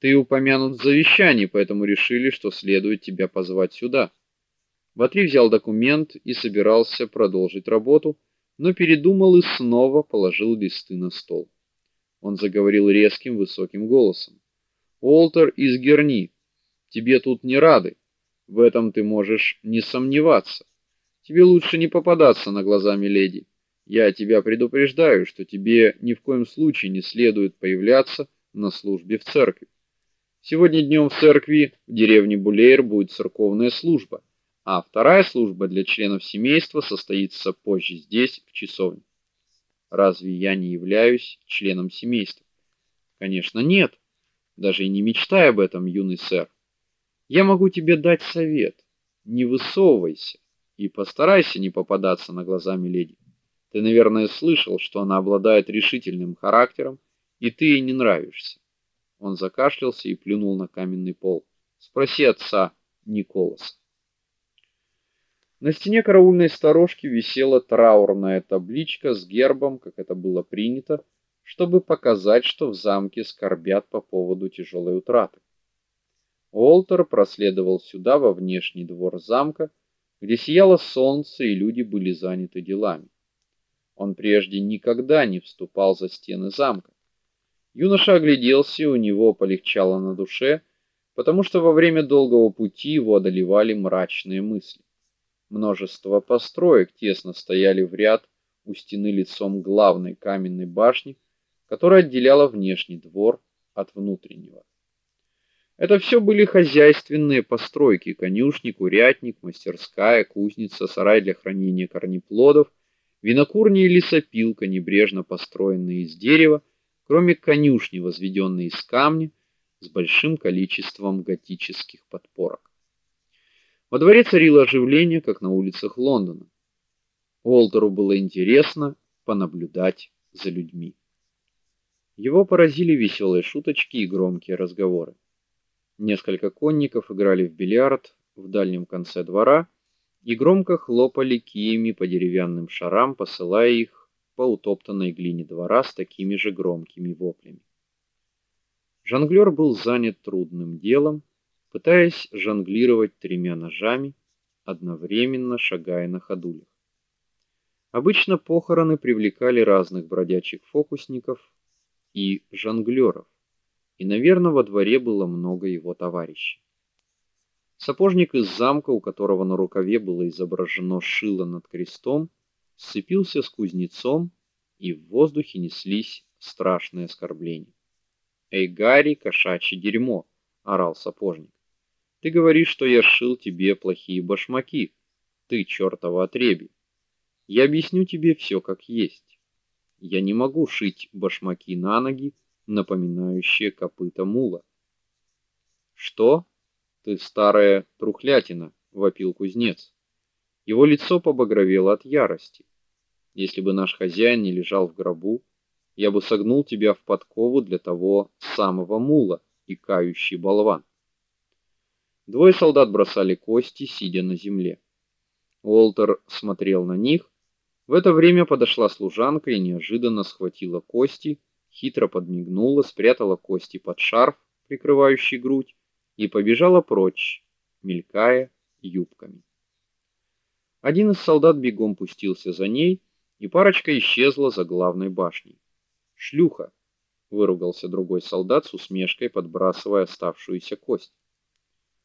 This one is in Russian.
Ты упомянут в завещании, поэтому решили, что следует тебя позвать сюда. Ватри взял документ и собирался продолжить работу, но передумал и снова положил листы на стол. Он заговорил резким высоким голосом. Уолтер из Герни, тебе тут не рады. В этом ты можешь не сомневаться. Тебе лучше не попадаться на глаза миледи. Я тебя предупреждаю, что тебе ни в коем случае не следует появляться на службе в церкви. Сегодня днем в церкви в деревне Булейр будет церковная служба, а вторая служба для членов семейства состоится позже здесь, в часовне. Разве я не являюсь членом семейства? Конечно, нет. Даже и не мечтай об этом, юный сэр. Я могу тебе дать совет. Не высовывайся и постарайся не попадаться на глаза миледи. Ты, наверное, слышал, что она обладает решительным характером, и ты ей не нравишься. Он закашлялся и плюнул на каменный пол. Спроси отца Николаса. На стене караульной сторожки висела траурная табличка с гербом, как это было принято, чтобы показать, что в замке скорбят по поводу тяжелой утраты. Олтер проследовал сюда во внешний двор замка, где сияло солнце и люди были заняты делами. Он прежде никогда не вступал за стены замка. Юноша огляделся, у него полегчало на душе, потому что во время долгого пути его одолевали мрачные мысли. Множество построек тесно стояли в ряд у стены лицом главной каменной башни, которая отделяла внешний двор от внутреннего. Это все были хозяйственные постройки: конюшни, курятник, мастерская, кузница, сарай для хранения корнеплодов, винокурня и лесопилка, небрежно построенные из дерева, кроме конюшни, возведенной из камня с большим количеством готических подпорок. Во дворе царило оживление, как на улицах Лондона. Уолтеру было интересно понаблюдать за людьми. Его поразили веселые шуточки и громкие разговоры. Несколько конников играли в бильярд в дальнем конце двора и громко хлопали киями по деревянным шарам, посылая их по утоптанной глине двора с такими же громкими воплями. Жонглёр был занят трудным делом, пытаясь жонглировать тремя ножами, одновременно шагая на ходулях. Обычно похороны привлекали разных бродячих фокусников и жонглёров, и, наверное, во дворе было много его товарищей. Сапожник из замка, у которого на рукаве было изображено шило над крестом, сцепился с кузнецом, и в воздухе неслись страшные оскорбления. "Эй, Гарри, кошачье дерьмо", орал сапожник. "Ты говоришь, что я шил тебе плохие башмаки. Ты чёртова отребье. Я объясню тебе все как есть. Я не могу шить башмаки на ноги, напоминающие копыта мула". "Что? Ты старая трухлятина", вопил кузнец. Его лицо побагровело от ярости. Если бы наш хозяин не лежал в гробу, я бы согнул тебя в подкову для того самого мула и кающий болван. Двое солдат бросали кости, сидя на земле. Уолтер смотрел на них. В это время подошла служанка и неожиданно схватила кости, хитро подмигнула, спрятала кости под шарф, прикрывающий грудь, и побежала прочь, мелькая юбками. Один из солдат бегом пустился за ней, и парочка исчезла за главной башней. "Шлюха", выругался другой солдат с усмешкой, подбрасывая оставшуюся кость.